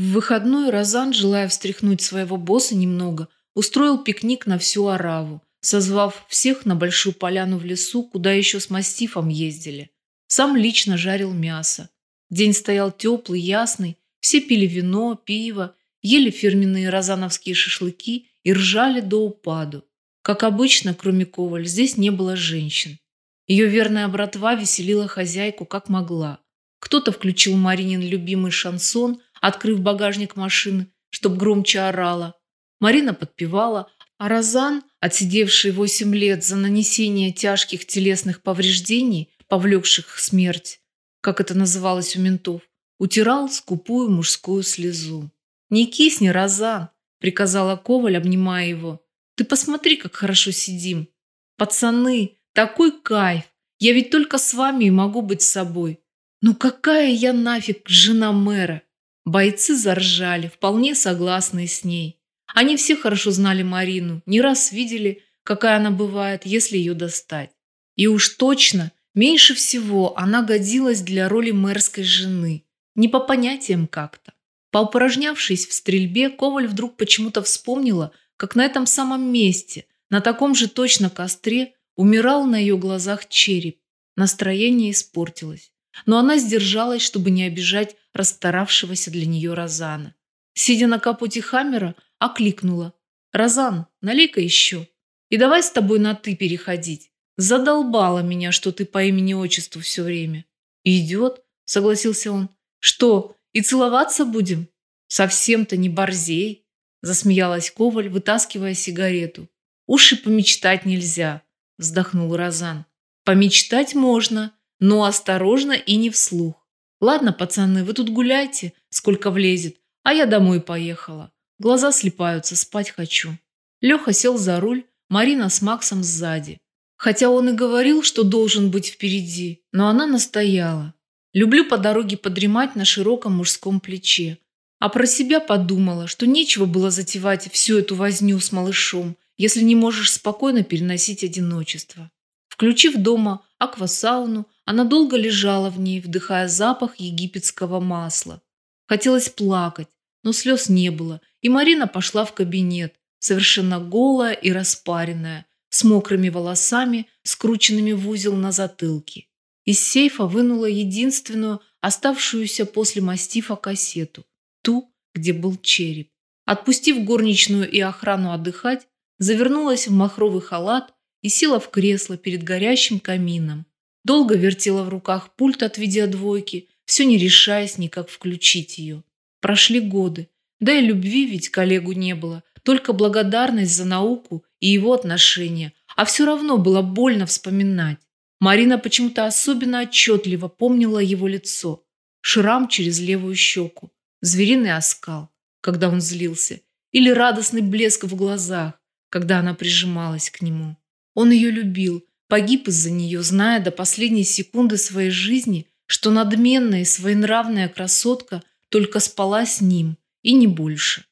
В выходной Розан, желая встряхнуть своего босса немного, устроил пикник на всю Араву, созвав всех на большую поляну в лесу, куда еще с мастифом ездили. Сам лично жарил мясо. День стоял теплый, ясный, все пили вино, пиво, ели фирменные розановские шашлыки и ржали до упаду. Как обычно, кроме Коваль, здесь не было женщин. Ее верная братва веселила хозяйку как могла. Кто-то включил Маринин любимый шансон, открыв багажник машины, чтоб громче орала. Марина подпевала, а Розан, отсидевший восемь лет за нанесение тяжких телесных повреждений, повлекших смерть, как это называлось у ментов, утирал скупую мужскую слезу. «Не кисни, Розан!» – приказала Коваль, обнимая его. «Ты посмотри, как хорошо сидим! Пацаны, такой кайф! Я ведь только с вами и могу быть собой! Ну какая я нафиг жена мэра!» Бойцы заржали, вполне согласные с ней. Они все хорошо знали Марину, не раз видели, какая она бывает, если ее достать. И уж точно, меньше всего она годилась для роли мэрской жены. Не по понятиям как-то. Поупражнявшись в стрельбе, Коваль вдруг почему-то вспомнила, как на этом самом месте, на таком же точно костре, умирал на ее глазах череп. Настроение испортилось. Но она сдержалась, чтобы не обижать расстаравшегося для нее Розана. Сидя на капоте Хаммера, окликнула. «Розан, налей-ка еще. И давай с тобой на «ты» переходить. Задолбала меня, что ты по имени-отчеству все время». «Идет», — согласился он. «Что, и целоваться будем?» «Совсем-то не борзей», — засмеялась Коваль, вытаскивая сигарету. «Уж и помечтать нельзя», — вздохнул Розан. «Помечтать можно, но осторожно и не вслух. Ладно, пацаны, вы тут гуляйте, сколько влезет, а я домой поехала. Глаза слепаются, спать хочу. Леха сел за руль, Марина с Максом сзади. Хотя он и говорил, что должен быть впереди, но она настояла. Люблю по дороге подремать на широком мужском плече. А про себя подумала, что нечего было затевать всю эту возню с малышом, если не можешь спокойно переносить одиночество. Включив дома аквасауну, она долго лежала в ней, вдыхая запах египетского масла. Хотелось плакать, но слез не было, и Марина пошла в кабинет, совершенно голая и распаренная, с мокрыми волосами, скрученными в узел на затылке. Из сейфа вынула единственную, оставшуюся после мастифа кассету, ту, где был череп. Отпустив горничную и охрану отдыхать, завернулась в махровый халат и села в кресло перед горящим камином. Долго вертела в руках пульт от видеодвойки, все не решаясь никак включить ее. Прошли годы, да и любви ведь коллегу не было, только благодарность за науку и его отношения, а все равно было больно вспоминать. Марина почему-то особенно отчетливо помнила его лицо, шрам через левую щеку, звериный оскал, когда он злился, или радостный блеск в глазах, когда она прижималась к нему. Он ее любил, погиб из-за нее, зная до последней секунды своей жизни, что надменная и своенравная красотка только спала с ним, и не больше.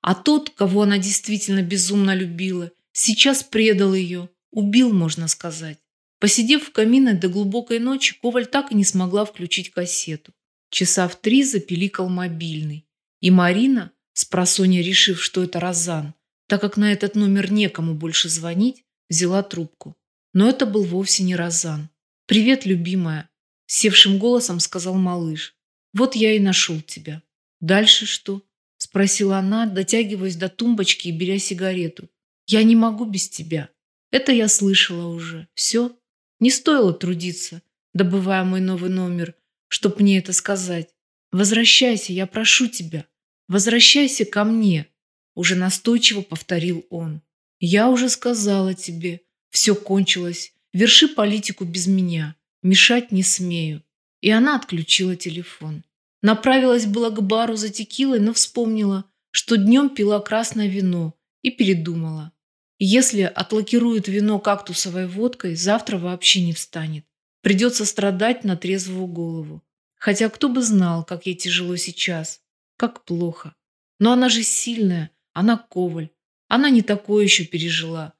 А тот, кого она действительно безумно любила, сейчас предал ее, убил, можно сказать. Посидев в камине до глубокой ночи, Коваль так и не смогла включить кассету. Часа в три запеликал мобильный. И Марина, спросонья решив, что это Розан, так как на этот номер некому больше звонить, взяла трубку. Но это был вовсе не Розан. «Привет, любимая», – севшим голосом сказал малыш. Вот я и нашел тебя. Дальше что? Спросила она, дотягиваясь до тумбочки и беря сигарету. Я не могу без тебя. Это я слышала уже. Все. Не стоило трудиться, добывая мой новый номер, чтоб мне это сказать. Возвращайся, я прошу тебя. Возвращайся ко мне. Уже настойчиво повторил он. Я уже сказала тебе. Все кончилось. Верши политику без меня. Мешать не смею и она отключила телефон. Направилась была к бару за текилой, но вспомнила, что днем пила красное вино и передумала. Если отлакирует вино кактусовой водкой, завтра вообще не встанет. Придется страдать на трезвую голову. Хотя кто бы знал, как ей тяжело сейчас, как плохо. Но она же сильная, она коваль. Она не такое еще пережила.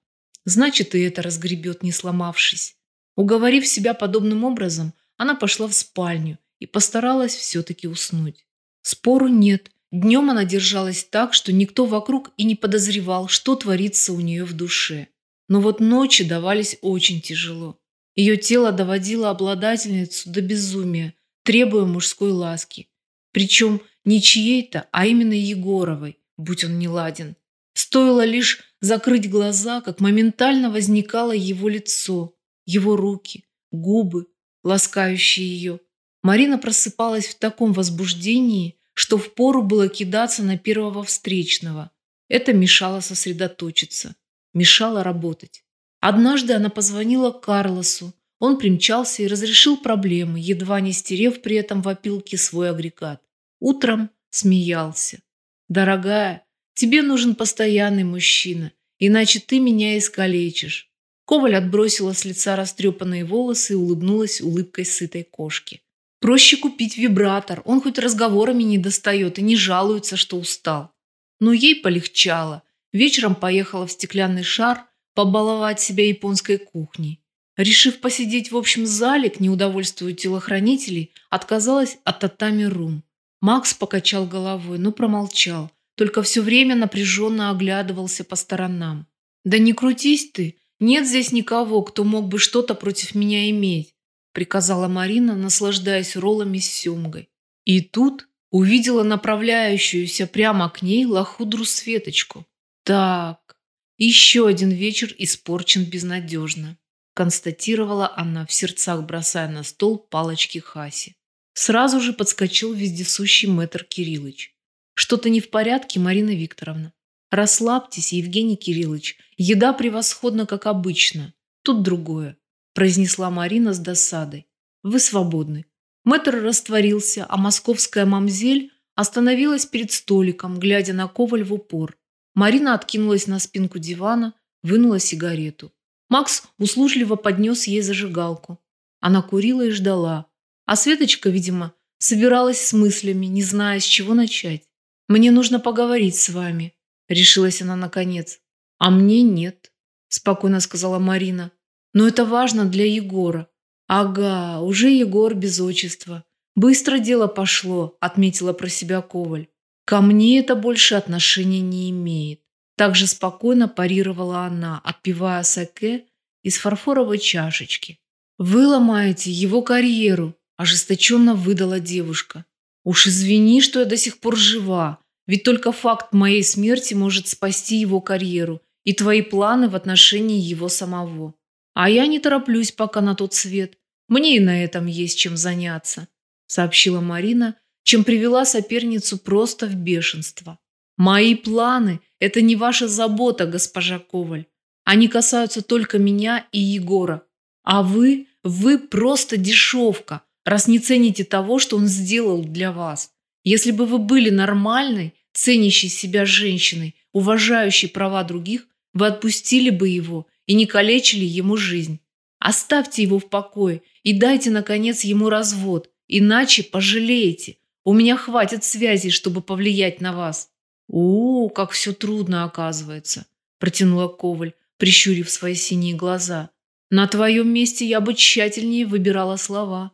Значит, и это разгребет, не сломавшись. Уговорив себя подобным образом, она пошла в спальню и постаралась все-таки уснуть. Спору нет, Днем она держалась так, что никто вокруг и не подозревал, что творится у нее в душе. Но вот ночи давались очень тяжело. Ее тело доводило обладательницу до безумия, требуя мужской ласки. Причем не чьей-то, а именно Егоровой, будь он не ладен. Стоило лишь закрыть глаза, как моментально возникало его лицо, его руки, губы, ласкающие ее. Марина просыпалась в таком возбуждении, что впору было кидаться на первого встречного. Это мешало сосредоточиться, мешало работать. Однажды она позвонила Карлосу. Он примчался и разрешил проблемы, едва не стерев при этом в опилке свой агрегат. Утром смеялся. «Дорогая, тебе нужен постоянный мужчина, иначе ты меня искалечишь». Коваль отбросила с лица растрепанные волосы и улыбнулась улыбкой сытой кошки. Проще купить вибратор, он хоть разговорами не достает и не жалуется, что устал. Но ей полегчало. Вечером поехала в стеклянный шар побаловать себя японской кухней. Решив посидеть в общем зале к неудовольствию телохранителей, отказалась от татами-рум. Макс покачал головой, но промолчал, только все время напряженно оглядывался по сторонам. «Да не крутись ты, нет здесь никого, кто мог бы что-то против меня иметь приказала Марина, наслаждаясь роллами с семгой. И тут увидела направляющуюся прямо к ней лохудру Светочку. Так, еще один вечер испорчен безнадежно, констатировала она в сердцах, бросая на стол палочки Хаси. Сразу же подскочил вездесущий мэтр Кириллыч. Что-то не в порядке, Марина Викторовна. Расслабьтесь, Евгений Кириллович. Еда превосходна, как обычно. Тут другое произнесла Марина с досадой. Вы свободны. Мэтр растворился, а московская мамзель остановилась перед столиком, глядя на Коваль в упор. Марина откинулась на спинку дивана, вынула сигарету. Макс услужливо поднес ей зажигалку. Она курила и ждала. А Светочка, видимо, собиралась с мыслями, не зная, с чего начать. «Мне нужно поговорить с вами», – решилась она наконец. «А мне нет», – спокойно сказала Марина. Но это важно для Егора. Ага, уже Егор без отчества. Быстро дело пошло, отметила про себя Коваль. Ко мне это больше отношения не имеет. Так же спокойно парировала она, отпивая саке из фарфоровой чашечки. Вы ломаете его карьеру, ожесточенно выдала девушка. Уж извини, что я до сих пор жива, ведь только факт моей смерти может спасти его карьеру и твои планы в отношении его самого. А я не тороплюсь пока на тот свет. Мне и на этом есть чем заняться, сообщила Марина, чем привела соперницу просто в бешенство. Мои планы – это не ваша забота, госпожа Коваль. Они касаются только меня и Егора. А вы, вы просто дешевка, раз не цените того, что он сделал для вас. Если бы вы были нормальной, ценящей себя женщиной, уважающей права других, вы отпустили бы его и не калечили ему жизнь. Оставьте его в покое и дайте, наконец, ему развод, иначе пожалеете. У меня хватит связей, чтобы повлиять на вас. О, как все трудно оказывается, протянула Коваль, прищурив свои синие глаза. На твоем месте я бы тщательнее выбирала слова,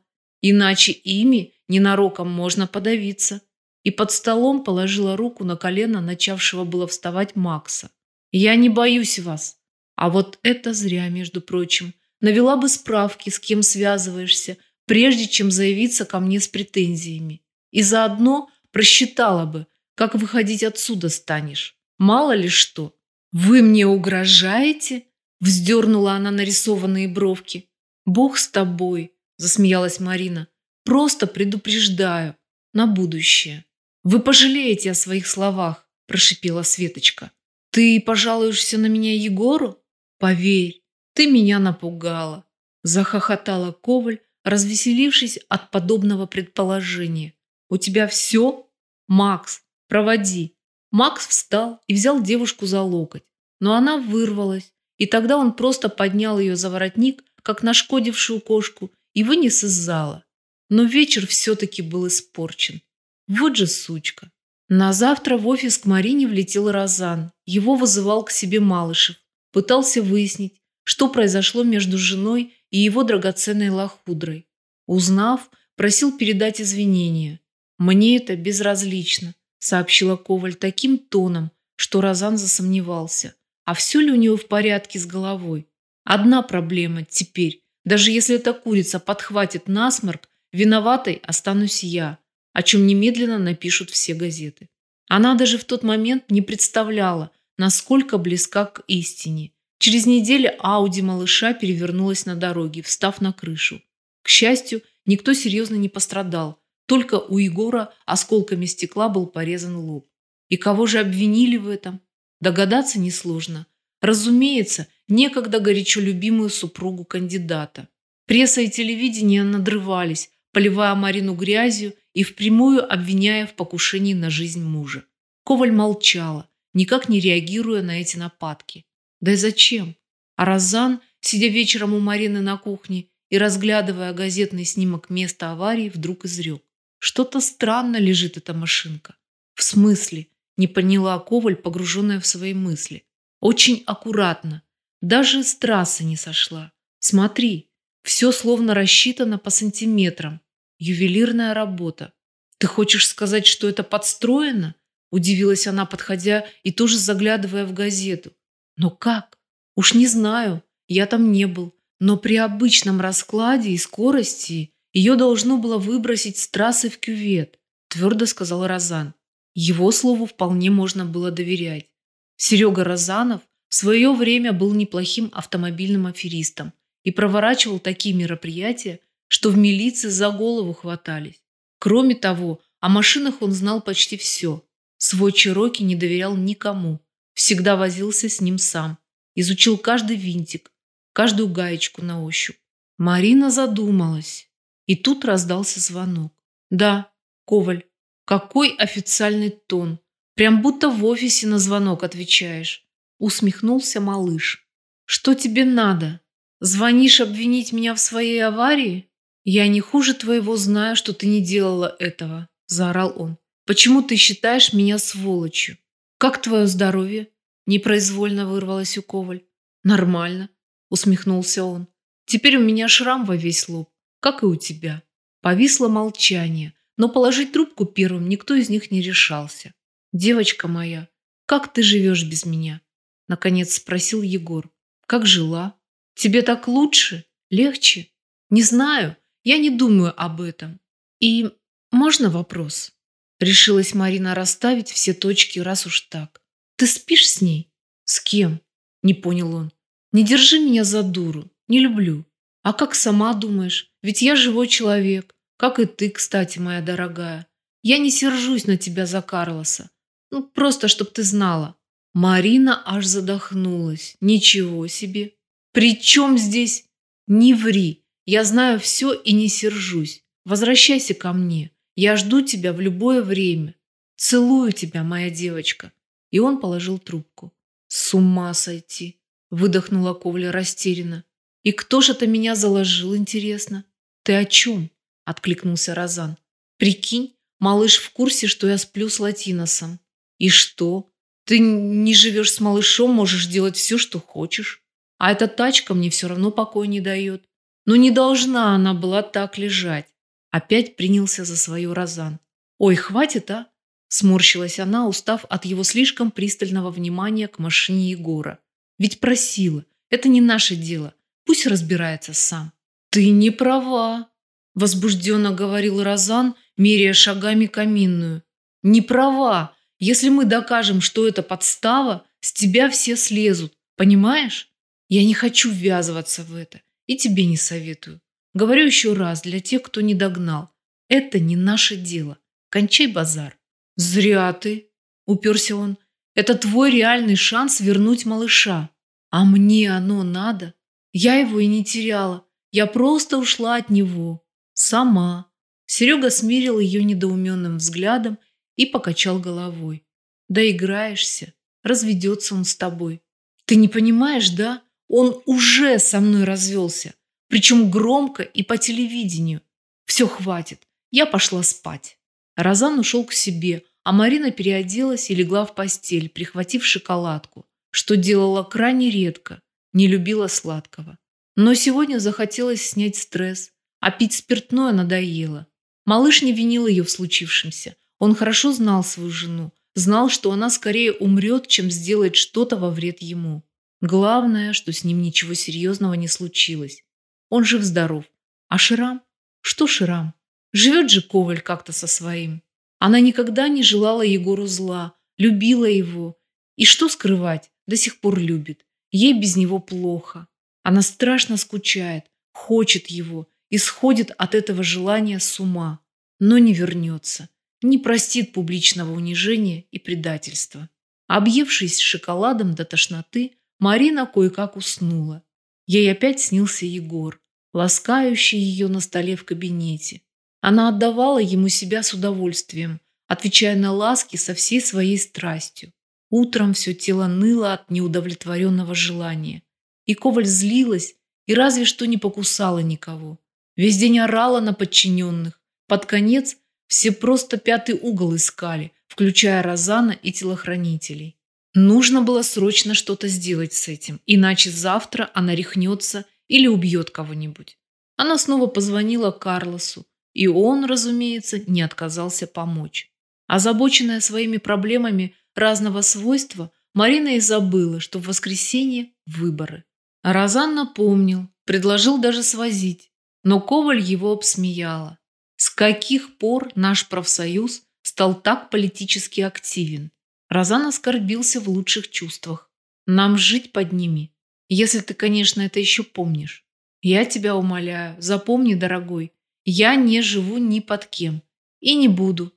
иначе ими ненароком можно подавиться. И под столом положила руку на колено начавшего было вставать Макса. Я не боюсь вас, а вот это зря, между прочим. Навела бы справки, с кем связываешься, прежде чем заявиться ко мне с претензиями. И заодно просчитала бы, как выходить отсюда станешь. Мало ли что. Вы мне угрожаете? Вздернула она нарисованные бровки. Бог с тобой, засмеялась Марина. Просто предупреждаю. На будущее. Вы пожалеете о своих словах, прошипела Светочка. Ты пожалуешься на меня Егору? Поверь, ты меня напугала, захохотала Коваль, развеселившись от подобного предположения. У тебя все? Макс, проводи. Макс встал и взял девушку за локоть, но она вырвалась, и тогда он просто поднял ее за воротник, как нашкодившую кошку, и вынес из зала. Но вечер все-таки был испорчен. Вот же сучка. На завтра в офис к Марине влетел Розан. Его вызывал к себе Малышев пытался выяснить, что произошло между женой и его драгоценной лохудрой. Узнав, просил передать извинения. Мне это безразлично. сообщила Коваль таким тоном, что Розан засомневался. А все ли у него в порядке с головой? Одна проблема теперь. Даже если эта курица подхватит насморк, виноватой останусь я, о чем немедленно напишут все газеты. Она даже в тот момент не представляла, насколько близка к истине. Через неделю Ауди малыша перевернулась на дороге, встав на крышу. К счастью, никто серьезно не пострадал, только у Егора осколками стекла был порезан лоб. И кого же обвинили в этом? Догадаться несложно. Разумеется, некогда горячо любимую супругу кандидата. Пресса и телевидение надрывались, поливая Марину грязью и впрямую обвиняя в покушении на жизнь мужа. Коваль молчала, никак не реагируя на эти нападки. Да и зачем? А Розан, сидя вечером у Марины на кухне и разглядывая газетный снимок места аварии, вдруг изрек. Что-то странно лежит эта машинка. В смысле? Не поняла Коваль, погруженная в свои мысли. Очень аккуратно. Даже с трассы не сошла. Смотри, все словно рассчитано по сантиметрам. Ювелирная работа. Ты хочешь сказать, что это подстроено? Удивилась она, подходя и тоже заглядывая в газету. Но как? Уж не знаю, я там не был. Но при обычном раскладе и скорости ее должно было выбросить с трассы в кювет, твердо сказал Розан. Его слову вполне можно было доверять. Серега Розанов свое время был неплохим автомобильным аферистом и проворачивал такие мероприятия, что в милиции за голову хватались. Кроме того, о машинах он знал почти все. Свой Чироки не доверял никому, всегда возился с ним сам, изучил каждый винтик, каждую гаечку на ощупь. Марина задумалась, и тут раздался звонок. «Да, Коваль, какой официальный тон. Прям будто в офисе на звонок отвечаешь. Усмехнулся малыш. Что тебе надо? Звонишь обвинить меня в своей аварии? Я не хуже твоего знаю, что ты не делала этого, заорал он. Почему ты считаешь меня сволочью? Как твое здоровье? Непроизвольно вырвалось у Коваль. Нормально, усмехнулся он. Теперь у меня шрам во весь лоб, как и у тебя. Повисло молчание, но положить трубку первым никто из них не решался. «Девочка моя, как ты живешь без меня?» Наконец спросил Егор. «Как жила? Тебе так лучше? Легче?» «Не знаю, я не думаю об этом. И можно вопрос?» Решилась Марина расставить все точки, раз уж так. «Ты спишь с ней?» «С кем?» Не понял он. «Не держи меня за дуру. Не люблю. А как сама думаешь? Ведь я живой человек. Как и ты, кстати, моя дорогая. Я не сержусь на тебя за Карлоса. Ну, просто, чтоб ты знала. Марина аж задохнулась. Ничего себе. При чем здесь? Не ври. Я знаю все и не сержусь. Возвращайся ко мне. Я жду тебя в любое время. Целую тебя, моя девочка. И он положил трубку. С ума сойти. Выдохнула Ковля растерянно. И кто же это меня заложил, интересно? Ты о чем? откликнулся Розан. Прикинь, малыш в курсе, что я сплю с Латиносом. И что? Ты не живешь с малышом, можешь делать все, что хочешь. А эта тачка мне все равно покоя не дает. Но не должна она была так лежать. Опять принялся за свою Розан. Ой, хватит, а? Сморщилась она, устав от его слишком пристального внимания к машине Егора. Ведь просила. Это не наше дело. Пусть разбирается сам. Ты не права, возбужденно говорил Розан, меряя шагами каминную. Не права. Если мы докажем, что это подстава, с тебя все слезут. Понимаешь? Я не хочу ввязываться в это. И тебе не советую. Говорю еще раз для тех, кто не догнал. Это не наше дело. Кончай базар. Зря ты, уперся он. Это твой реальный шанс вернуть малыша. А мне оно надо. Я его и не теряла. Я просто ушла от него. «Сама». Серега смирил ее недоуменным взглядом и покачал головой. «Доиграешься. Разведется он с тобой. Ты не понимаешь, да? Он уже со мной развелся. Причем громко и по телевидению. Все, хватит. Я пошла спать». Розан ушел к себе, а Марина переоделась и легла в постель, прихватив шоколадку, что делала крайне редко, не любила сладкого. Но сегодня захотелось снять стресс, а пить спиртное надоело. Малыш не винил ее в случившемся. Он хорошо знал свою жену, знал, что она скорее умрет, чем сделает что-то во вред ему. Главное, что с ним ничего серьезного не случилось. Он жив-здоров. А Ширам? Что Ширам? Живет же Коваль как-то со своим. Она никогда не желала Егору зла, любила его. И что скрывать, до сих пор любит. Ей без него плохо. Она страшно скучает, хочет его и сходит от этого желания с ума, но не вернется, не простит публичного унижения и предательства. Объевшись шоколадом до тошноты, Марина кое-как уснула. Ей опять снился Егор, ласкающий ее на столе в кабинете. Она отдавала ему себя с удовольствием, отвечая на ласки со всей своей страстью. Утром все тело ныло от неудовлетворенного желания. И Коваль злилась и разве что не покусала никого. Весь день орала на подчиненных. Под конец все просто пятый угол искали, включая Розана и телохранителей. Нужно было срочно что-то сделать с этим, иначе завтра она рехнется или убьет кого-нибудь. Она снова позвонила Карлосу, и он, разумеется, не отказался помочь. Озабоченная своими проблемами разного свойства, Марина и забыла, что в воскресенье выборы. Розан напомнил, предложил даже свозить, но Коваль его обсмеяла. С каких пор наш профсоюз стал так политически активен? Розан оскорбился в лучших чувствах. Нам жить под ними, если ты, конечно, это еще помнишь. Я тебя умоляю, запомни, дорогой, я не живу ни под кем и не буду.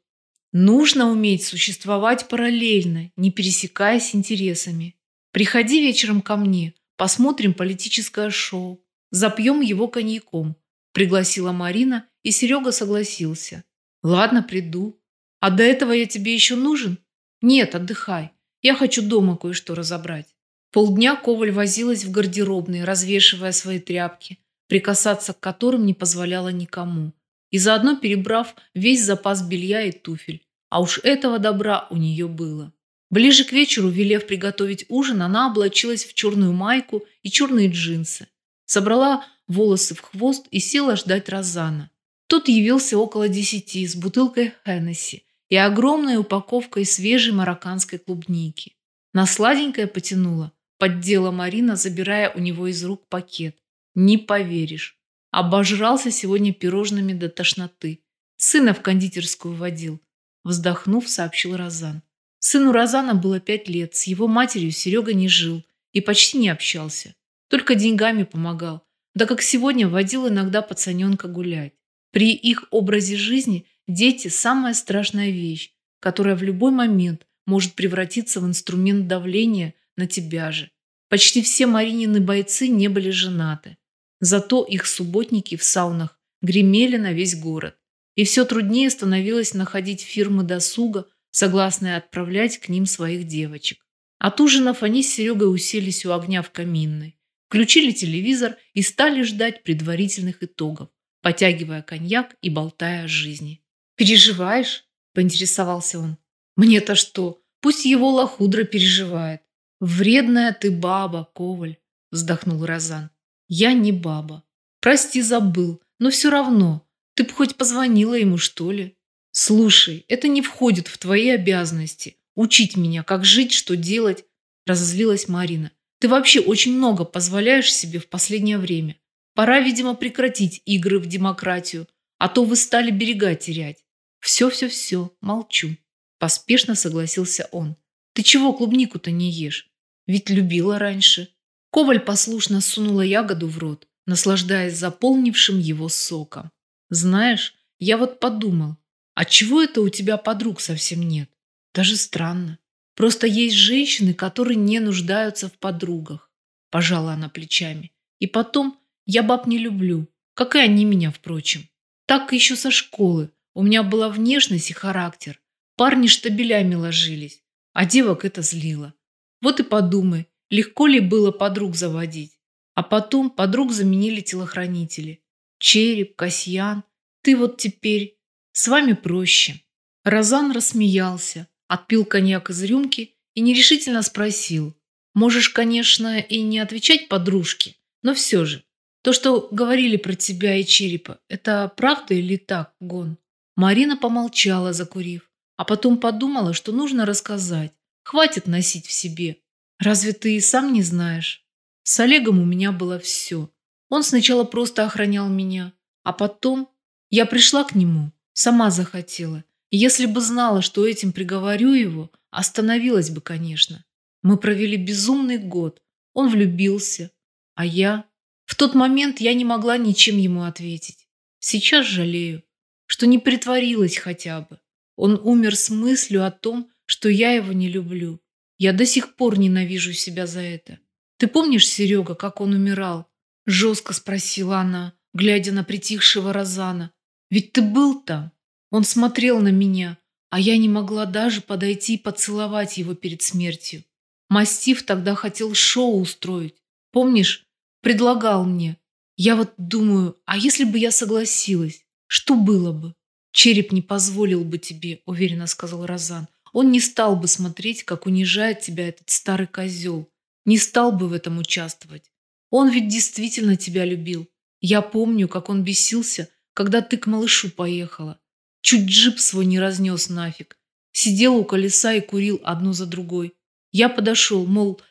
Нужно уметь существовать параллельно, не пересекаясь интересами. Приходи вечером ко мне, посмотрим политическое шоу, запьем его коньяком, пригласила Марина, и Серега согласился. Ладно, приду. А до этого я тебе еще нужен? Нет, отдыхай. Я хочу дома кое-что разобрать. Полдня Коваль возилась в гардеробной, развешивая свои тряпки, прикасаться к которым не позволяла никому, и заодно перебрав весь запас белья и туфель. А уж этого добра у нее было. Ближе к вечеру, велев приготовить ужин, она облачилась в черную майку и черные джинсы. Собрала волосы в хвост и села ждать Розана. Тот явился около десяти с бутылкой Хеннесси и огромной упаковкой свежей марокканской клубники. На сладенькое потянула, поддела Марина, забирая у него из рук пакет. Не поверишь. Обожрался сегодня пирожными до тошноты. Сына в кондитерскую водил. Вздохнув, сообщил Розан. Сыну Розана было пять лет, с его матерью Серега не жил и почти не общался. Только деньгами помогал, да как сегодня водил иногда пацаненка гулять. При их образе жизни дети – самая страшная вещь, которая в любой момент может превратиться в инструмент давления на тебя же. Почти все Маринины бойцы не были женаты. Зато их субботники в саунах гремели на весь город. И все труднее становилось находить фирмы досуга, согласные отправлять к ним своих девочек. От ужинов они с Серегой уселись у огня в каминной, включили телевизор и стали ждать предварительных итогов, потягивая коньяк и болтая о жизни. «Переживаешь?» – поинтересовался он. «Мне-то что? Пусть его лохудра переживает». «Вредная ты баба, Коваль», – вздохнул Розан. «Я не баба. Прости, забыл, но все равно. Ты бы хоть позвонила ему, что ли?» «Слушай, это не входит в твои обязанности. Учить меня, как жить, что делать», – разозлилась Марина. «Ты вообще очень много позволяешь себе в последнее время. Пора, видимо, прекратить игры в демократию, а то вы стали берега терять». «Все-все-все, молчу», – поспешно согласился он. «Ты чего клубнику-то не ешь? Ведь любила раньше». Коваль послушно сунула ягоду в рот, наслаждаясь заполнившим его соком. «Знаешь, я вот подумал, а чего это у тебя подруг совсем нет? Даже странно. Просто есть женщины, которые не нуждаются в подругах. Пожала она плечами. И потом, я баб не люблю, как и они меня, впрочем. Так еще со школы. У меня была внешность и характер. Парни штабелями ложились, а девок это злило. Вот и подумай, легко ли было подруг заводить. А потом подруг заменили телохранители. Череп, Касьян. Ты вот теперь с вами проще». Розан рассмеялся, отпил коньяк из рюмки и нерешительно спросил. «Можешь, конечно, и не отвечать подружке, но все же. То, что говорили про тебя и черепа, это правда или так, Гон?» Марина помолчала, закурив, а потом подумала, что нужно рассказать. Хватит носить в себе. Разве ты и сам не знаешь? С Олегом у меня было все. Он сначала просто охранял меня, а потом я пришла к нему, сама захотела. Если бы знала, что этим приговорю его, остановилась бы, конечно. Мы провели безумный год. Он влюбился, а я... В тот момент я не могла ничем ему ответить. Сейчас жалею, что не притворилась хотя бы. Он умер с мыслью о том, что я его не люблю. Я до сих пор ненавижу себя за это. Ты помнишь, Серега, как он умирал? Жестко спросила она, глядя на притихшего Розана. Ведь ты был там. Он смотрел на меня, а я не могла даже подойти и поцеловать его перед смертью. Мастиф тогда хотел шоу устроить. Помнишь, предлагал мне. Я вот думаю, а если бы я согласилась, что было бы? Череп не позволил бы тебе, уверенно сказал Розан. Он не стал бы смотреть, как унижает тебя этот старый козел. Не стал бы в этом участвовать. Он ведь действительно тебя любил. Я помню, как он бесился, когда ты к малышу поехала. Чуть джип свой не разнес нафиг. Сидел у колеса и курил одну за другой. Я подошел, мол,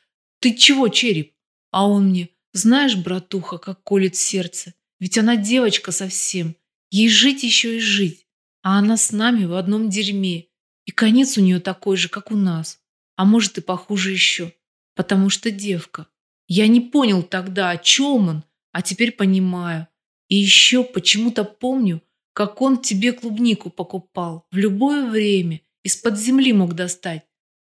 ты чего, череп? А он мне, знаешь, братуха, как колет сердце. Ведь она девочка совсем. Ей жить еще и жить. А она с нами в одном дерьме. И конец у нее такой же, как у нас. А может и похуже еще. Потому что девка. Я не понял тогда, о чем он, а теперь понимаю. И еще почему-то помню, как он тебе клубнику покупал. В любое время. Из-под земли мог достать.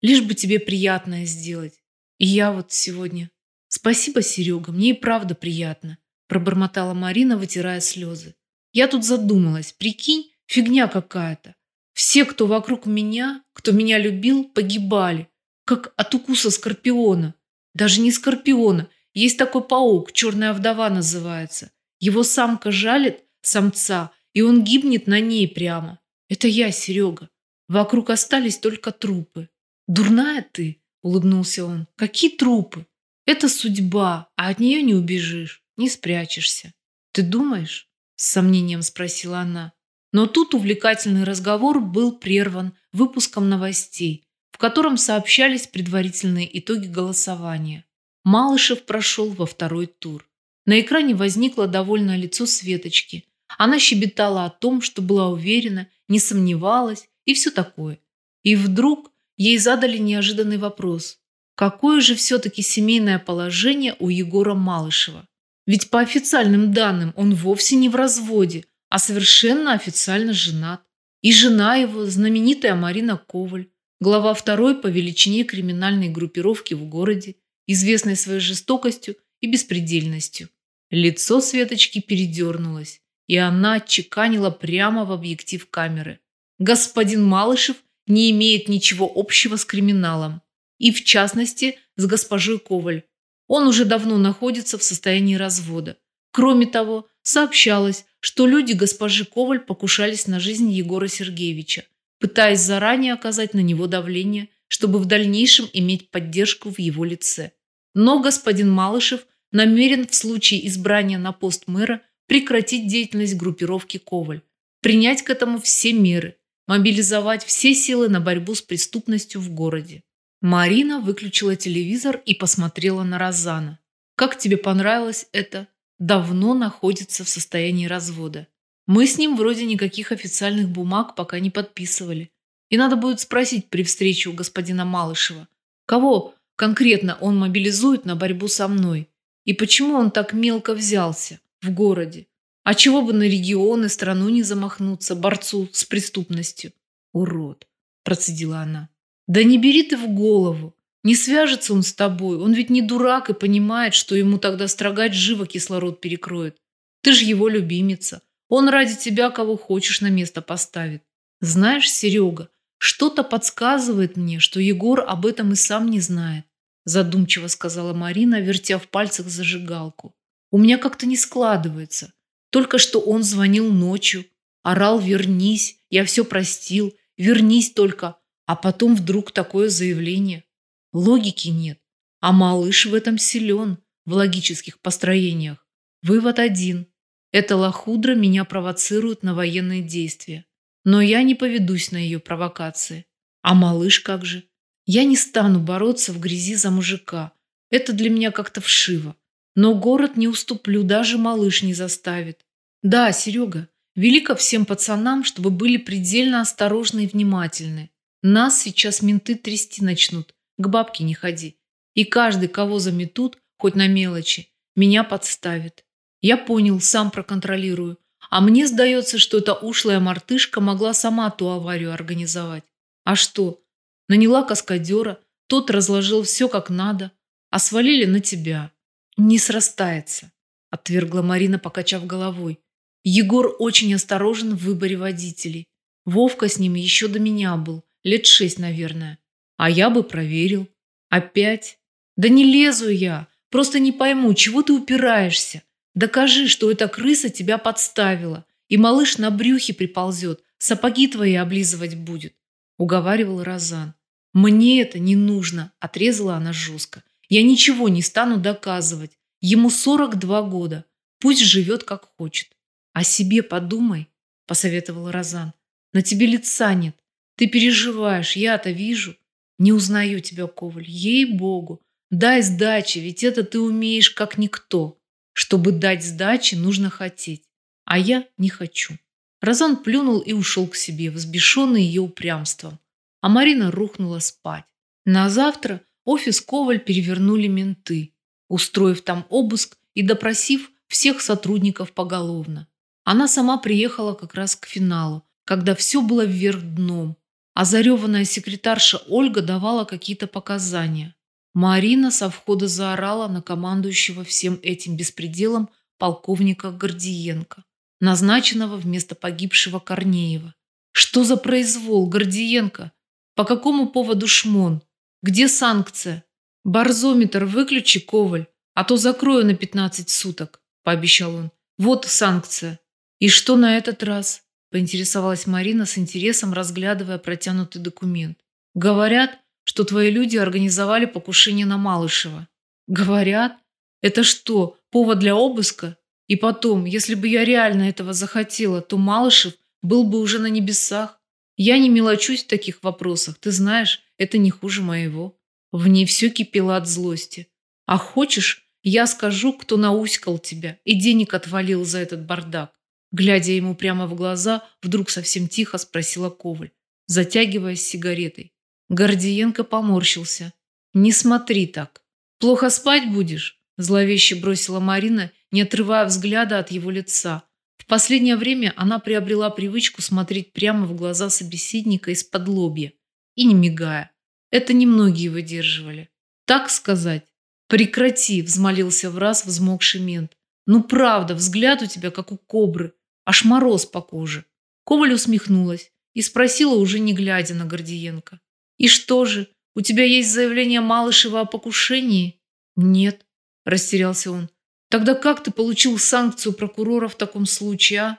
Лишь бы тебе приятное сделать. И я вот сегодня «Спасибо, Серега, мне и правда приятно», – пробормотала Марина, вытирая слезы. «Я тут задумалась. Прикинь, фигня какая-то. Все, кто вокруг меня, кто меня любил, погибали, как от укуса скорпиона. Даже не скорпиона. Есть такой паук, черная вдова называется. Его самка жалит самца, и он гибнет на ней прямо. Это я, Серега. Вокруг остались только трупы. Дурная ты, улыбнулся он. Какие трупы? Это судьба, а от нее не убежишь, не спрячешься. Ты думаешь? С сомнением спросила она. Но тут увлекательный разговор был прерван выпуском новостей, в котором сообщались предварительные итоги голосования. Малышев прошел во второй тур. На экране возникло довольное лицо Светочки. Она щебетала о том, что была уверена, не сомневалась и все такое. И вдруг ей задали неожиданный вопрос. Какое же все-таки семейное положение у Егора Малышева? Ведь по официальным данным он вовсе не в разводе, а совершенно официально женат. И жена его, знаменитая Марина Коваль, глава второй по величине криминальной группировки в городе, известной своей жестокостью и беспредельностью. Лицо Светочки передернулось, и она отчеканила прямо в объектив камеры. Господин Малышев не имеет ничего общего с криминалом и, в частности, с госпожой Коваль. Он уже давно находится в состоянии развода. Кроме того, сообщалось, что люди госпожи Коваль покушались на жизнь Егора Сергеевича, пытаясь заранее оказать на него давление, чтобы в дальнейшем иметь поддержку в его лице. Но господин Малышев намерен в случае избрания на пост мэра прекратить деятельность группировки Коваль, принять к этому все меры, мобилизовать все силы на борьбу с преступностью в городе. Марина выключила телевизор и посмотрела на Розана. «Как тебе понравилось это? Давно находится в состоянии развода. Мы с ним вроде никаких официальных бумаг пока не подписывали. И надо будет спросить при встрече у господина Малышева, кого конкретно он мобилизует на борьбу со мной, и почему он так мелко взялся в городе. А чего бы на регионы, страну не замахнуться, борцу с преступностью? Урод, процедила она. Да не бери ты в голову. Не свяжется он с тобой. Он ведь не дурак и понимает, что ему тогда строгать живо кислород перекроет. Ты ж его любимица. Он ради тебя кого хочешь на место поставит. Знаешь, Серега, что-то подсказывает мне, что Егор об этом и сам не знает. Задумчиво сказала Марина, вертя в пальцах зажигалку. У меня как-то не складывается. Только что он звонил ночью, орал «вернись», я все простил, вернись только, а потом вдруг такое заявление. Логики нет. А малыш в этом силен, в логических построениях. Вывод один. Эта лохудра меня провоцирует на военные действия. Но я не поведусь на ее провокации. А малыш как же? Я не стану бороться в грязи за мужика. Это для меня как-то вшиво. Но город не уступлю, даже малыш не заставит. Да, Серега, велико всем пацанам, чтобы были предельно осторожны и внимательны. Нас сейчас менты трясти начнут. К бабке не ходи. И каждый, кого заметут, хоть на мелочи, меня подставит. Я понял, сам проконтролирую. А мне сдается, что эта ушлая мартышка могла сама ту аварию организовать. А что? Наняла каскадера, тот разложил все как надо, а свалили на тебя. Не срастается, отвергла Марина, покачав головой. Егор очень осторожен в выборе водителей. Вовка с ним еще до меня был, лет шесть, наверное. А я бы проверил. Опять? Да не лезу я, просто не пойму, чего ты упираешься. Докажи, что эта крыса тебя подставила, и малыш на брюхе приползет, сапоги твои облизывать будет, уговаривал Розан. Мне это не нужно, отрезала она жестко. Я ничего не стану доказывать. Ему 42 года. Пусть живет как хочет. О себе подумай, посоветовал Розан. На тебе лица нет. Ты переживаешь, я-то вижу. Не узнаю тебя, Коваль, ей-богу. Дай сдачи, ведь это ты умеешь как никто. Чтобы дать сдачи, нужно хотеть. А я не хочу. Розан плюнул и ушел к себе, взбешенный ее упрямством. А Марина рухнула спать. На завтра офис Коваль перевернули менты, устроив там обыск и допросив всех сотрудников поголовно. Она сама приехала как раз к финалу, когда все было вверх дном, а зареванная секретарша Ольга давала какие-то показания. Марина со входа заорала на командующего всем этим беспределом полковника Гордиенко, назначенного вместо погибшего Корнеева. Что за произвол, Гордиенко? По какому поводу шмон? Где санкция? Барзометр выключи, Коваль, а то закрою на 15 суток, пообещал он. Вот санкция. И что на этот раз? Поинтересовалась Марина с интересом, разглядывая протянутый документ. Говорят, что твои люди организовали покушение на Малышева. Говорят? Это что, повод для обыска? И потом, если бы я реально этого захотела, то Малышев был бы уже на небесах. Я не мелочусь в таких вопросах, ты знаешь, это не хуже моего. В ней все кипело от злости. А хочешь, я скажу, кто науськал тебя и денег отвалил за этот бардак? Глядя ему прямо в глаза, вдруг совсем тихо спросила Коваль, затягиваясь сигаретой. Гордиенко поморщился. «Не смотри так. Плохо спать будешь?» Зловеще бросила Марина, не отрывая взгляда от его лица. В последнее время она приобрела привычку смотреть прямо в глаза собеседника из-под лобья и не мигая. Это немногие выдерживали. «Так сказать?» «Прекрати!» – взмолился в раз взмокший мент. «Ну правда, взгляд у тебя как у кобры. Аж мороз по коже». Коваль усмехнулась и спросила, уже не глядя на Гордиенко. «И что же, у тебя есть заявление Малышева о покушении?» «Нет», – растерялся он. «Тогда как ты получил санкцию прокурора в таком случае, а?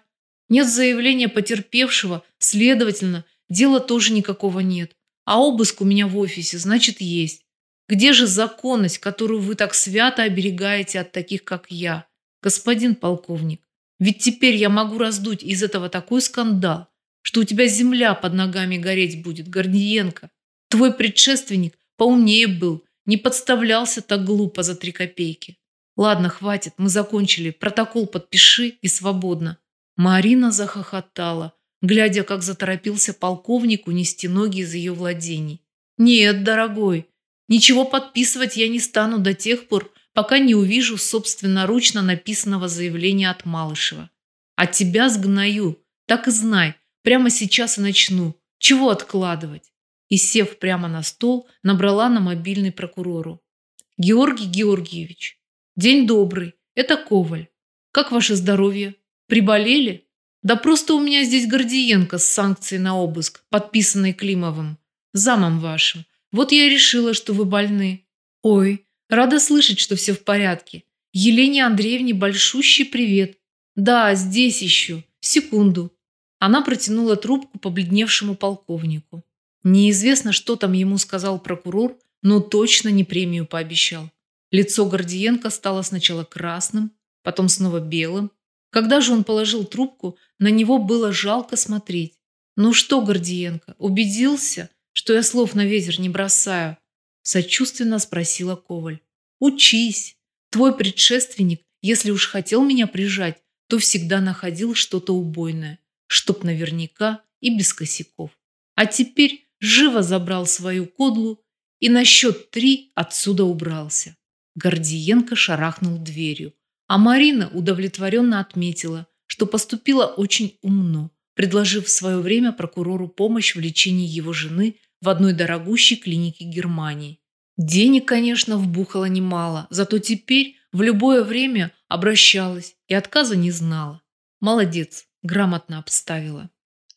Нет заявления потерпевшего, следовательно, дела тоже никакого нет. А обыск у меня в офисе, значит, есть. Где же законность, которую вы так свято оберегаете от таких, как я, господин полковник? Ведь теперь я могу раздуть из этого такой скандал, что у тебя земля под ногами гореть будет, Гордиенко. Твой предшественник поумнее был, не подставлялся так глупо за три копейки. Ладно, хватит, мы закончили. Протокол подпиши и свободно. Марина захохотала, глядя, как заторопился полковник унести ноги из ее владений. Нет, дорогой, ничего подписывать я не стану до тех пор, пока не увижу собственноручно написанного заявления от Малышева. А тебя сгною, так и знай, прямо сейчас и начну. Чего откладывать? и, сев прямо на стол, набрала на мобильный прокурору. «Георгий Георгиевич, день добрый, это Коваль. Как ваше здоровье? Приболели? Да просто у меня здесь Гордиенко с санкцией на обыск, подписанной Климовым, замом вашим. Вот я решила, что вы больны. Ой, рада слышать, что все в порядке. Елене Андреевне большущий привет. Да, здесь еще. Секунду». Она протянула трубку побледневшему полковнику. Неизвестно, что там ему сказал прокурор, но точно не премию пообещал. Лицо Гордиенко стало сначала красным, потом снова белым. Когда же он положил трубку, на него было жалко смотреть. Ну что, Гордиенко, убедился, что я слов на ветер не бросаю? Сочувственно спросила Коваль. Учись. Твой предшественник, если уж хотел меня прижать, то всегда находил что-то убойное, чтоб наверняка и без косяков. А теперь живо забрал свою кодлу и на счет три отсюда убрался. Гордиенко шарахнул дверью, а Марина удовлетворенно отметила, что поступила очень умно, предложив в свое время прокурору помощь в лечении его жены в одной дорогущей клинике Германии. Денег, конечно, вбухала немало, зато теперь в любое время обращалась и отказа не знала. Молодец, грамотно обставила.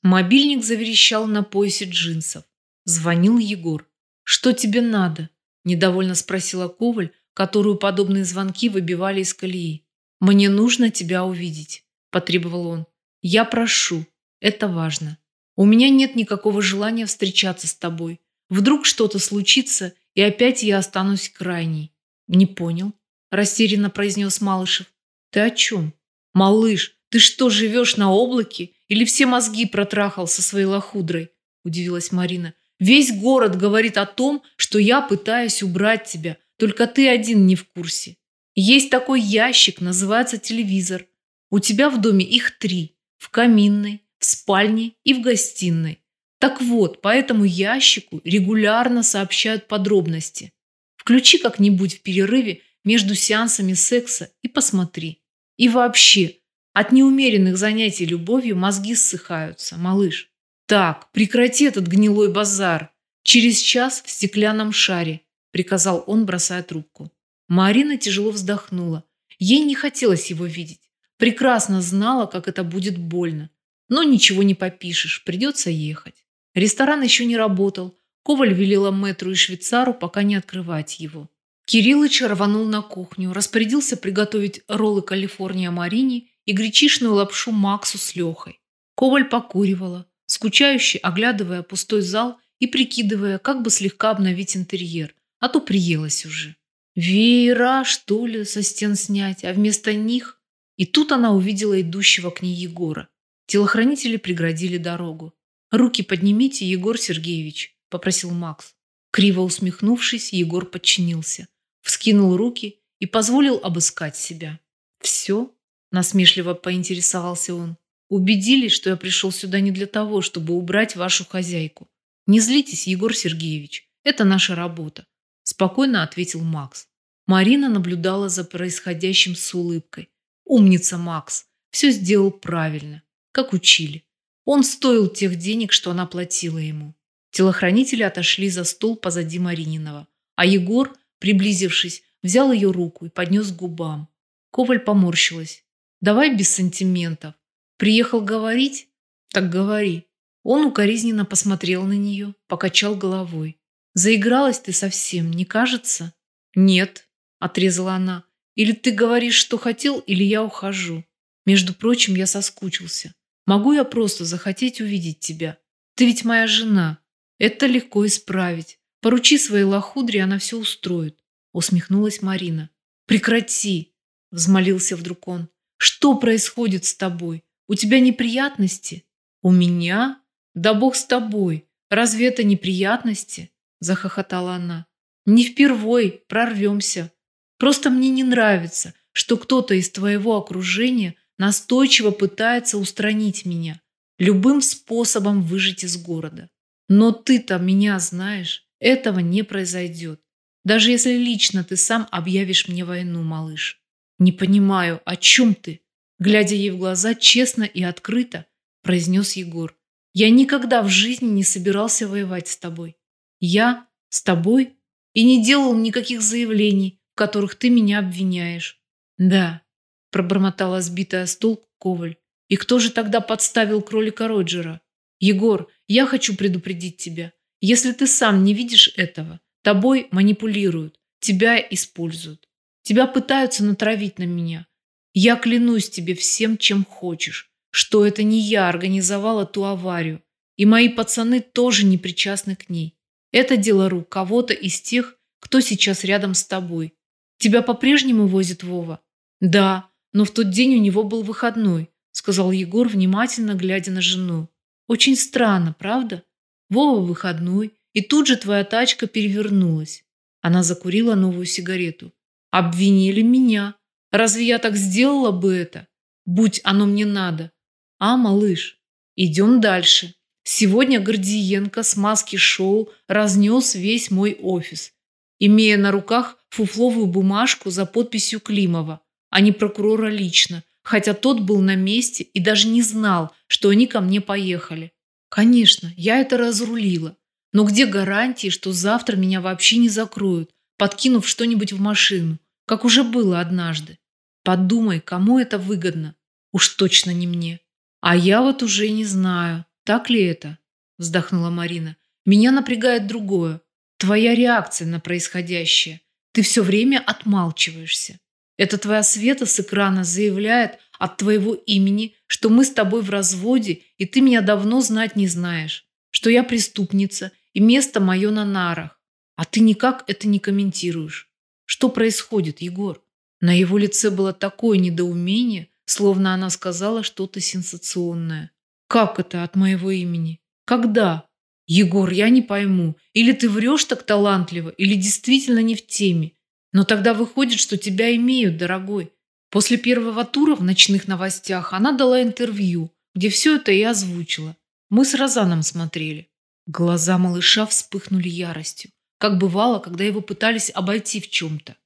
Мобильник заверещал на поясе джинсов. Звонил Егор. «Что тебе надо?» – недовольно спросила Коваль, которую подобные звонки выбивали из колеи. «Мне нужно тебя увидеть», – потребовал он. «Я прошу. Это важно. У меня нет никакого желания встречаться с тобой. Вдруг что-то случится, и опять я останусь крайней». «Не понял», – растерянно произнес Малышев. «Ты о чем?» «Малыш, ты что, живешь на облаке? Или все мозги протрахал со своей лохудрой?» – удивилась Марина. «Весь город говорит о том, что я пытаюсь убрать тебя, только ты один не в курсе. Есть такой ящик, называется телевизор. У тебя в доме их три. В каминной, в спальне и в гостиной. Так вот, по этому ящику регулярно сообщают подробности. Включи как-нибудь в перерыве между сеансами секса и посмотри. И вообще, от неумеренных занятий любовью мозги ссыхаются, малыш. Так, прекрати этот гнилой базар. Через час в стеклянном шаре, приказал он, бросая трубку. Марина тяжело вздохнула. Ей не хотелось его видеть. Прекрасно знала, как это будет больно. Но ничего не попишешь, придется ехать. Ресторан еще не работал. Коваль велела мэтру и швейцару пока не открывать его. Кириллыч рванул на кухню, распорядился приготовить роллы Калифорния Марине и гречишную лапшу Максу с Лехой. Коваль покуривала, скучающе оглядывая пустой зал и прикидывая, как бы слегка обновить интерьер, а то приелась уже. Веера, что ли, со стен снять, а вместо них и тут она увидела идущего к ней Егора. Телохранители преградили дорогу. «Руки поднимите, Егор Сергеевич», – попросил Макс. Криво усмехнувшись, Егор подчинился. Вскинул руки и позволил обыскать себя. «Все?» – насмешливо поинтересовался он. «Убедились, что я пришел сюда не для того, чтобы убрать вашу хозяйку. Не злитесь, Егор Сергеевич, это наша работа», – спокойно ответил Макс. Марина наблюдала за происходящим с улыбкой. Умница Макс. Все сделал правильно, как учили. Он стоил тех денег, что она платила ему. Телохранители отошли за стол позади Марининова, а Егор, приблизившись, взял ее руку и поднес к губам. Коваль поморщилась. «Давай без сантиментов. Приехал говорить? Так говори». Он укоризненно посмотрел на нее, покачал головой. «Заигралась ты совсем, не кажется?» «Нет», – отрезала она. Или ты говоришь, что хотел, или я ухожу. Между прочим, я соскучился. Могу я просто захотеть увидеть тебя? Ты ведь моя жена. Это легко исправить. Поручи своей лохудре, она все устроит. Усмехнулась Марина. Прекрати, взмолился вдруг он. Что происходит с тобой? У тебя неприятности? У меня? Да бог с тобой. Разве это неприятности? Захохотала она. Не впервой, прорвемся. Просто мне не нравится, что кто-то из твоего окружения настойчиво пытается устранить меня, любым способом выжить из города. Но ты-то меня знаешь, этого не произойдет. Даже если лично ты сам объявишь мне войну, малыш. Не понимаю, о чем ты? Глядя ей в глаза честно и открыто, произнес Егор. Я никогда в жизни не собирался воевать с тобой. Я с тобой и не делал никаких заявлений, которых ты меня обвиняешь. Да, пробормотала сбитая с толку Коваль. И кто же тогда подставил кролика Роджера? Егор, я хочу предупредить тебя. Если ты сам не видишь этого, тобой манипулируют, тебя используют. Тебя пытаются натравить на меня. Я клянусь тебе всем, чем хочешь, что это не я организовала ту аварию, и мои пацаны тоже не причастны к ней. Это дело рук кого-то из тех, кто сейчас рядом с тобой. Тебя по-прежнему возит Вова? Да, но в тот день у него был выходной, сказал Егор, внимательно глядя на жену. Очень странно, правда? Вова выходной, и тут же твоя тачка перевернулась. Она закурила новую сигарету. Обвинили меня. Разве я так сделала бы это? Будь оно мне надо. А, малыш, идем дальше. Сегодня Гордиенко с маски шоу разнес весь мой офис, имея на руках фуфловую бумажку за подписью Климова, а не прокурора лично, хотя тот был на месте и даже не знал, что они ко мне поехали. Конечно, я это разрулила. Но где гарантии, что завтра меня вообще не закроют, подкинув что-нибудь в машину, как уже было однажды? Подумай, кому это выгодно? Уж точно не мне. А я вот уже не знаю, так ли это? Вздохнула Марина. Меня напрягает другое. Твоя реакция на происходящее. Ты все время отмалчиваешься. Это твоя Света с экрана заявляет от твоего имени, что мы с тобой в разводе, и ты меня давно знать не знаешь, что я преступница и место мое на нарах. А ты никак это не комментируешь. Что происходит, Егор? На его лице было такое недоумение, словно она сказала что-то сенсационное. Как это от моего имени? Когда? Егор, я не пойму. Или ты врешь так талантливо, или действительно не в теме. Но тогда выходит, что тебя имеют, дорогой. После первого тура в ночных новостях она дала интервью, где все это и озвучила. Мы с Розаном смотрели. Глаза малыша вспыхнули яростью, как бывало, когда его пытались обойти в чем-то.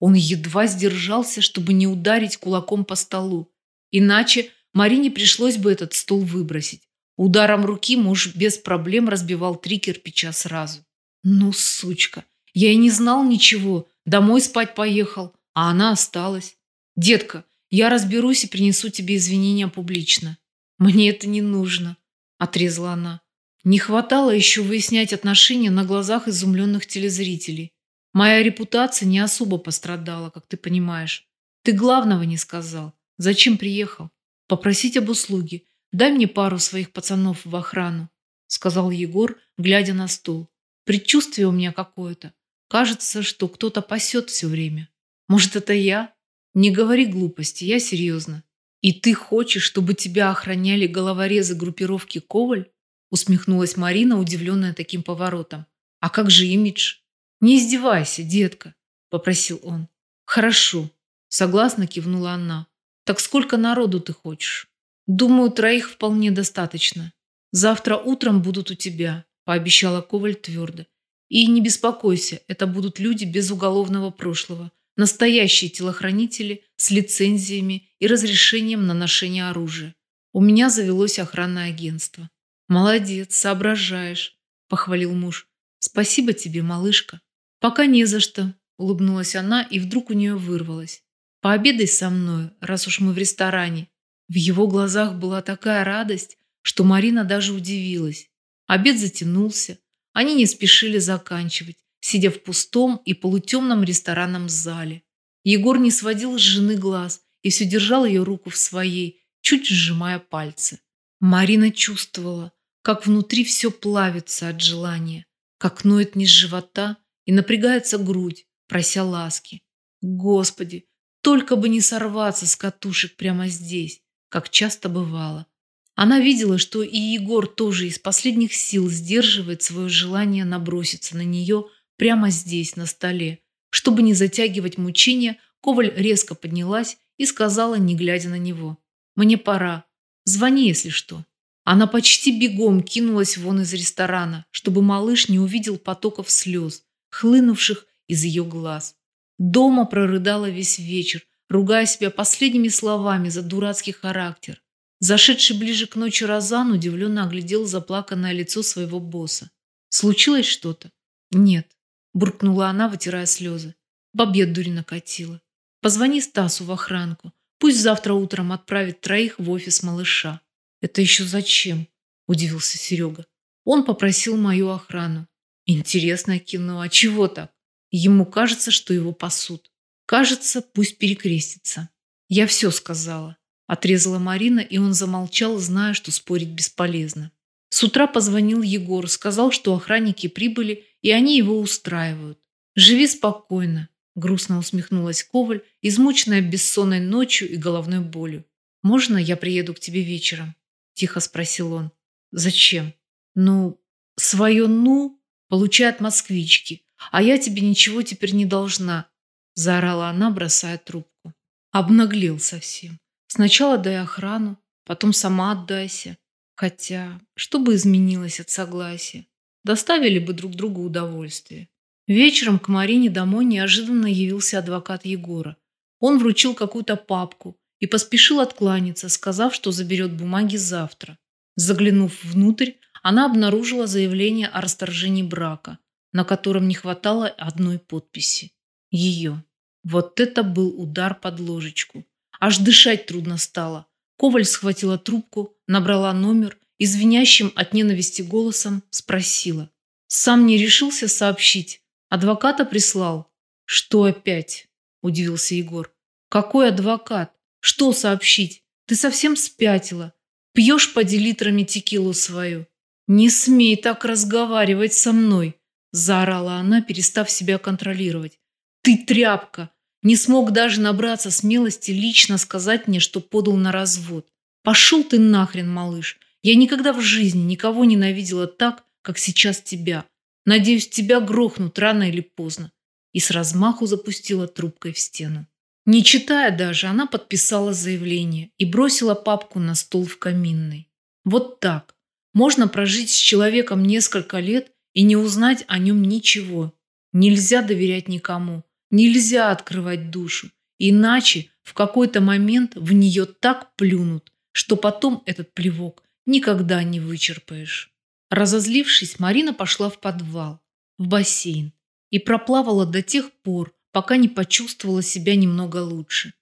Он едва сдержался, чтобы не ударить кулаком по столу. Иначе Марине пришлось бы этот стол выбросить. Ударом руки муж без проблем разбивал три кирпича сразу. Ну, сучка, я и не знал ничего, Домой спать поехал, а она осталась. Детка, я разберусь и принесу тебе извинения публично. Мне это не нужно, отрезала она. Не хватало еще выяснять отношения на глазах изумленных телезрителей. Моя репутация не особо пострадала, как ты понимаешь. Ты главного не сказал. Зачем приехал? Попросить об услуге. Дай мне пару своих пацанов в охрану, сказал Егор, глядя на стол. Предчувствие у меня какое-то. Кажется, что кто-то пасет все время. Может, это я? Не говори глупости, я серьезно. И ты хочешь, чтобы тебя охраняли головорезы группировки Коваль? Усмехнулась Марина, удивленная таким поворотом. А как же имидж? Не издевайся, детка, попросил он. Хорошо, согласно кивнула она. Так сколько народу ты хочешь? Думаю, троих вполне достаточно. Завтра утром будут у тебя, пообещала Коваль твердо. И не беспокойся, это будут люди без уголовного прошлого, настоящие телохранители с лицензиями и разрешением на ношение оружия. У меня завелось охранное агентство. Молодец, соображаешь, похвалил муж. Спасибо тебе, малышка. Пока не за что, улыбнулась она, и вдруг у нее вырвалось. Пообедай со мной, раз уж мы в ресторане. В его глазах была такая радость, что Марина даже удивилась. Обед затянулся, они не спешили заканчивать, сидя в пустом и полутемном ресторанном зале. Егор не сводил с жены глаз и все держал ее руку в своей, чуть сжимая пальцы. Марина чувствовала, как внутри все плавится от желания, как ноет низ живота и напрягается грудь, прося ласки. Господи, только бы не сорваться с катушек прямо здесь, как часто бывало. Она видела, что и Егор тоже из последних сил сдерживает свое желание наброситься на нее прямо здесь, на столе. Чтобы не затягивать мучения, Коваль резко поднялась и сказала, не глядя на него. «Мне пора. Звони, если что». Она почти бегом кинулась вон из ресторана, чтобы малыш не увидел потоков слез, хлынувших из ее глаз. Дома прорыдала весь вечер, ругая себя последними словами за дурацкий характер. Зашедший ближе к ночи Розан удивленно оглядел заплаканное лицо своего босса. «Случилось что-то?» «Нет», – буркнула она, вытирая слезы. Бабья дурь накатила. «Позвони Стасу в охранку. Пусть завтра утром отправит троих в офис малыша». «Это еще зачем?» – удивился Серега. «Он попросил мою охрану». «Интересное кино. А чего так?» Ему кажется, что его пасут. Кажется, пусть перекрестится. Я все сказала. Отрезала Марина, и он замолчал, зная, что спорить бесполезно. С утра позвонил Егор, сказал, что охранники прибыли, и они его устраивают. «Живи спокойно», – грустно усмехнулась Коваль, измученная бессонной ночью и головной болью. «Можно я приеду к тебе вечером?» – тихо спросил он. Зачем? Ну, свое «ну» получает москвички, а я тебе ничего теперь не должна, заорала она, бросая трубку. Обнаглел совсем. Сначала дай охрану, потом сама отдайся. Хотя, что бы изменилось от согласия? Доставили бы друг другу удовольствие. Вечером к Марине домой неожиданно явился адвокат Егора. Он вручил какую-то папку и поспешил откланяться, сказав, что заберет бумаги завтра. Заглянув внутрь, она обнаружила заявление о расторжении брака, на котором не хватало одной подписи. Ее. Вот это был удар под ложечку. Аж дышать трудно стало. Коваль схватила трубку, набрала номер и звенящим от ненависти голосом спросила. «Сам не решился сообщить. Адвоката прислал». «Что опять?» – удивился Егор. «Какой адвокат? Что сообщить? Ты совсем спятила. Пьешь поди литрами текилу свою». «Не смей так разговаривать со мной», – заорала она, перестав себя контролировать. «Ты тряпка! Не смог даже набраться смелости лично сказать мне, что подал на развод. Пошел ты нахрен, малыш. Я никогда в жизни никого ненавидела так, как сейчас тебя. Надеюсь, тебя грохнут рано или поздно. И с размаху запустила трубкой в стену. Не читая даже, она подписала заявление и бросила папку на стол в каминной. Вот так. Можно прожить с человеком несколько лет и не узнать о нем ничего. Нельзя доверять никому. Нельзя открывать душу. Иначе в какой-то момент в нее так плюнут, что потом этот плевок никогда не вычерпаешь. Разозлившись, Марина пошла в подвал, в бассейн и проплавала до тех пор, пока не почувствовала себя немного лучше.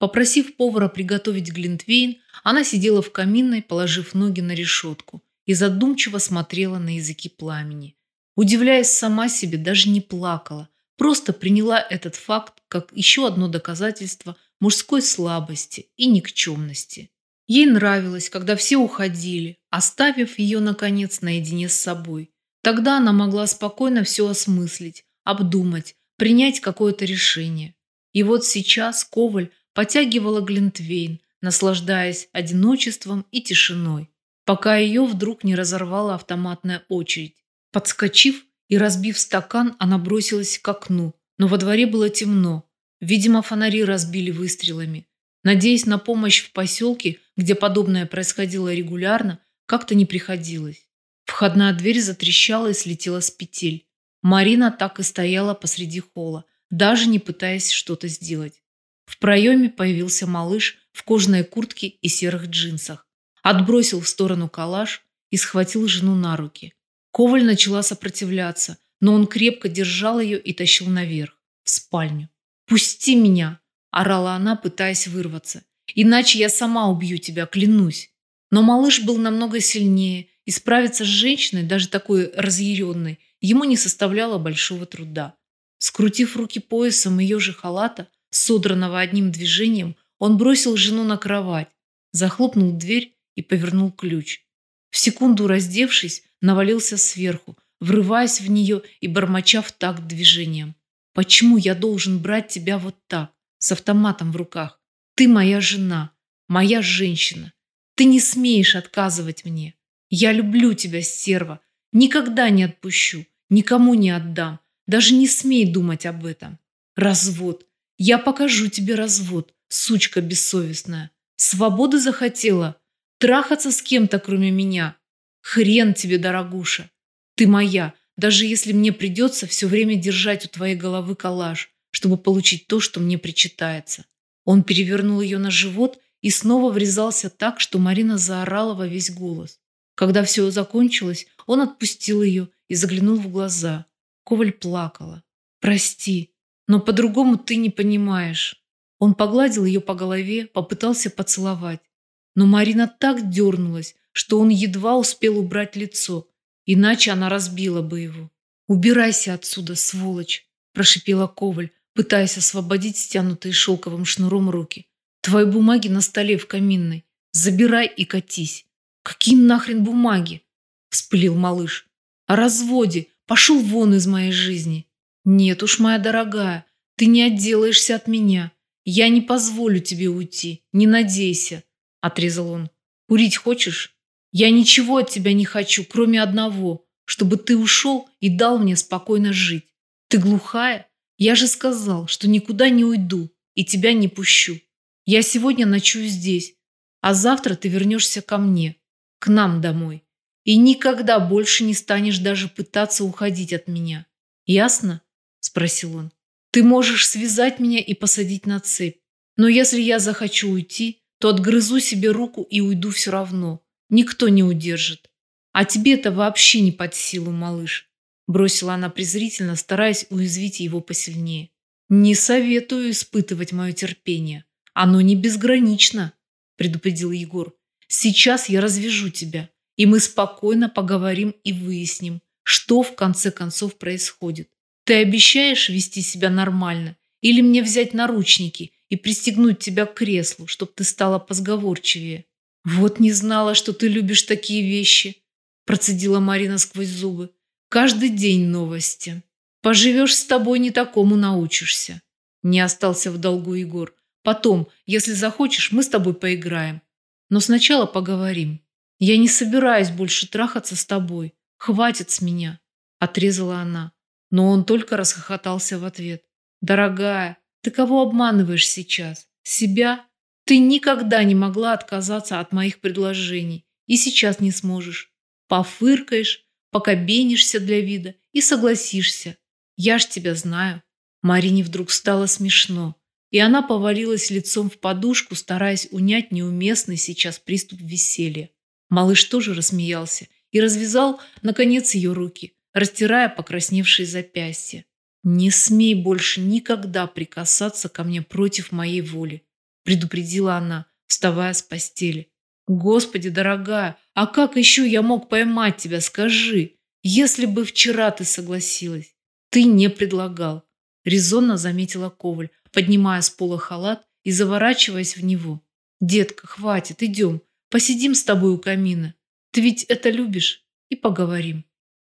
Попросив повара приготовить глинтвейн, она сидела в каминной, положив ноги на решетку и задумчиво смотрела на языки пламени. Удивляясь сама себе, даже не плакала, просто приняла этот факт как еще одно доказательство мужской слабости и никчемности. Ей нравилось, когда все уходили, оставив ее, наконец, наедине с собой. Тогда она могла спокойно все осмыслить, обдумать, принять какое-то решение. И вот сейчас Коваль потягивала Глинтвейн, наслаждаясь одиночеством и тишиной, пока ее вдруг не разорвала автоматная очередь. Подскочив и разбив стакан, она бросилась к окну, но во дворе было темно. Видимо, фонари разбили выстрелами. Надеясь на помощь в поселке, где подобное происходило регулярно, как-то не приходилось. Входная дверь затрещала и слетела с петель. Марина так и стояла посреди холла, даже не пытаясь что-то сделать. В проеме появился малыш в кожаной куртке и серых джинсах. Отбросил в сторону калаш и схватил жену на руки. Коваль начала сопротивляться, но он крепко держал ее и тащил наверх, в спальню. «Пусти меня!» – орала она, пытаясь вырваться. «Иначе я сама убью тебя, клянусь!» Но малыш был намного сильнее, и справиться с женщиной, даже такой разъяренной, ему не составляло большого труда. Скрутив руки поясом ее же халата, содранного одним движением, он бросил жену на кровать, захлопнул дверь и повернул ключ. В секунду раздевшись, навалился сверху, врываясь в нее и бормоча в такт движением. «Почему я должен брать тебя вот так, с автоматом в руках? Ты моя жена, моя женщина. Ты не смеешь отказывать мне. Я люблю тебя, стерва. Никогда не отпущу, никому не отдам. Даже не смей думать об этом. Развод. Я покажу тебе развод, сучка бессовестная. Свободы захотела? Трахаться с кем-то, кроме меня? Хрен тебе, дорогуша. Ты моя, даже если мне придется все время держать у твоей головы коллаж, чтобы получить то, что мне причитается. Он перевернул ее на живот и снова врезался так, что Марина заорала во весь голос. Когда все закончилось, он отпустил ее и заглянул в глаза. Коваль плакала. «Прости, но по-другому ты не понимаешь». Он погладил ее по голове, попытался поцеловать. Но Марина так дернулась, что он едва успел убрать лицо, иначе она разбила бы его. «Убирайся отсюда, сволочь!» – прошипела Коваль, пытаясь освободить стянутые шелковым шнуром руки. «Твои бумаги на столе в каминной. Забирай и катись». «Какие нахрен бумаги?» – вспылил малыш. «О разводе. Пошел вон из моей жизни». «Нет уж, моя дорогая, ты не отделаешься от меня. Я не позволю тебе уйти. Не надейся», – отрезал он. «Курить хочешь?» Я ничего от тебя не хочу, кроме одного, чтобы ты ушел и дал мне спокойно жить. Ты глухая? Я же сказал, что никуда не уйду и тебя не пущу. Я сегодня ночую здесь, а завтра ты вернешься ко мне, к нам домой. И никогда больше не станешь даже пытаться уходить от меня. Ясно? Спросил он. Ты можешь связать меня и посадить на цепь. Но если я захочу уйти, то отгрызу себе руку и уйду все равно. Никто не удержит. А тебе это вообще не под силу, малыш. Бросила она презрительно, стараясь уязвить его посильнее. «Не советую испытывать мое терпение. Оно не безгранично», – предупредил Егор. «Сейчас я развяжу тебя, и мы спокойно поговорим и выясним, что в конце концов происходит. Ты обещаешь вести себя нормально? Или мне взять наручники и пристегнуть тебя к креслу, чтобы ты стала позговорчивее?» «Вот не знала, что ты любишь такие вещи», – процедила Марина сквозь зубы. Каждый день новости. Поживешь с тобой, не такому научишься. Не остался в долгу Егор. Потом, если захочешь, мы с тобой поиграем. Но сначала поговорим. Я не собираюсь больше трахаться с тобой. Хватит с меня. Отрезала она. Но он только расхохотался в ответ. Дорогая, ты кого обманываешь сейчас? Себя? Ты никогда не могла отказаться от моих предложений. И сейчас не сможешь. Пофыркаешь, пока бенишься для вида и согласишься. Я ж тебя знаю. Марине вдруг стало смешно, и она повалилась лицом в подушку, стараясь унять неуместный сейчас приступ веселья. Малыш тоже рассмеялся и развязал, наконец, ее руки, растирая покрасневшие запястья. «Не смей больше никогда прикасаться ко мне против моей воли», предупредила она, вставая с постели. Господи, дорогая, а как еще я мог поймать тебя, скажи? Если бы вчера ты согласилась. Ты не предлагал. Резонно заметила Коваль, поднимая с пола халат и заворачиваясь в него. Детка, хватит, идем. Посидим с тобой у камина. Ты ведь это любишь? И поговорим.